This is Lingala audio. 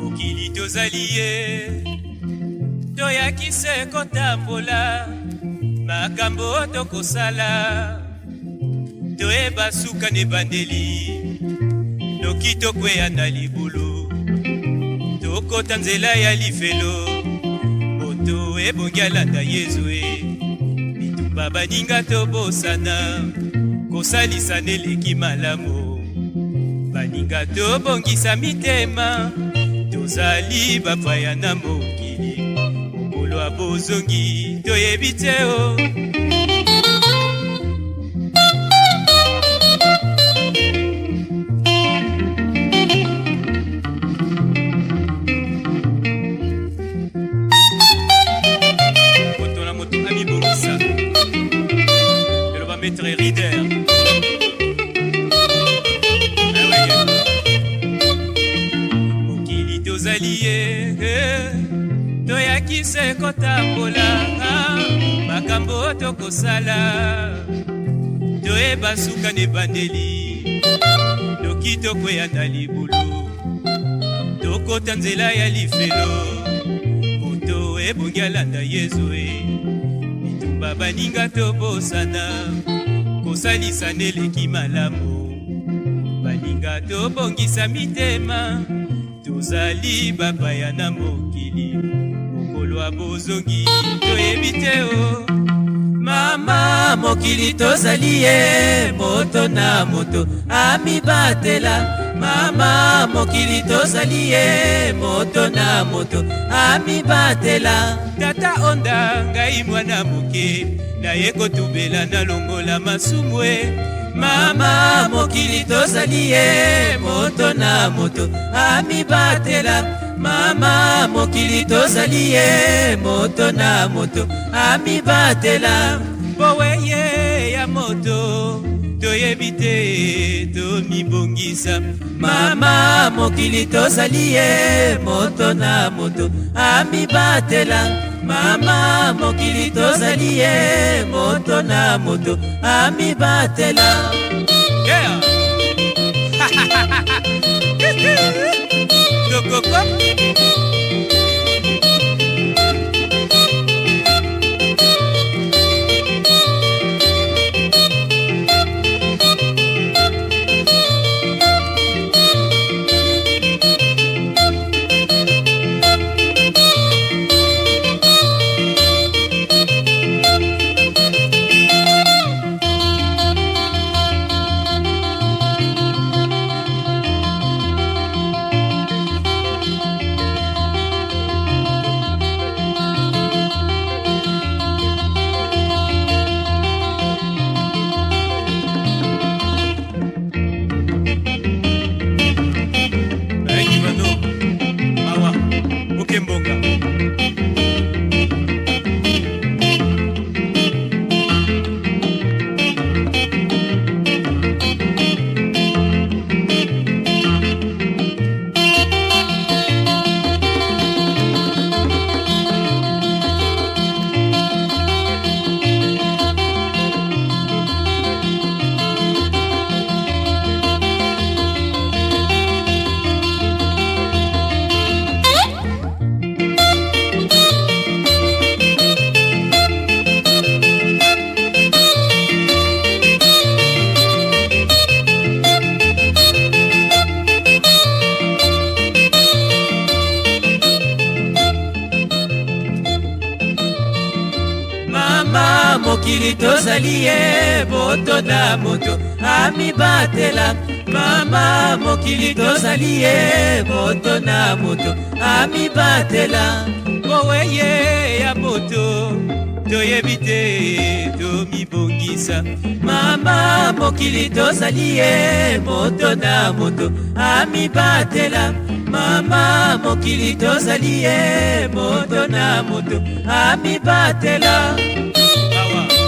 mokili tozali ye toyakise kotambola makambo tokosala toyeba suka na ebandeli noki tokweya na libulu tokota nzela ya lifelo moto ebongi alanda yezu e bitumba baninga tobosana kosalisa neleki malamu baninga tobongisa mitema tozali bapaya na mokili okolwa bozongi toyebi te o maître Rider. tolobeli ye eh, eh. toyaki se kotambola ah, makambo tokosala toyeba suka na ebandeli toki tokwea na libulu tokota nzela ya lifelo moto ebongi alanda yezu e eh. bitumba baninga tobosana kosalisa ndeleki malamu baninga tobongisa mitema tozali bapaya na mokili mokolo ya bozongi toyebi te o mama mokili tozali ye moto na moto amibatela mama mokili tozali ye moto na moto amibatela tata onda ngai mwana moke naye kotubela nalongola masumwe mama mokili tozali ye moto na moto amibatela mama mokili tozali ye moto na moto amibatela mpowe ye ya moto toyebi te tomibongisa mama mokili tozali ye moto na moto amibatela mama mokili tozali ye moto na moto amibatela yeah. mokili tozali ye moto na moto amibatela mama mokili tozali ye moto na moto amibatela moweye ya moto toyebi te libongisa mama mokili tozali ye moto na moto amibatela mama mokili tozali ye moto na moto amibatela awa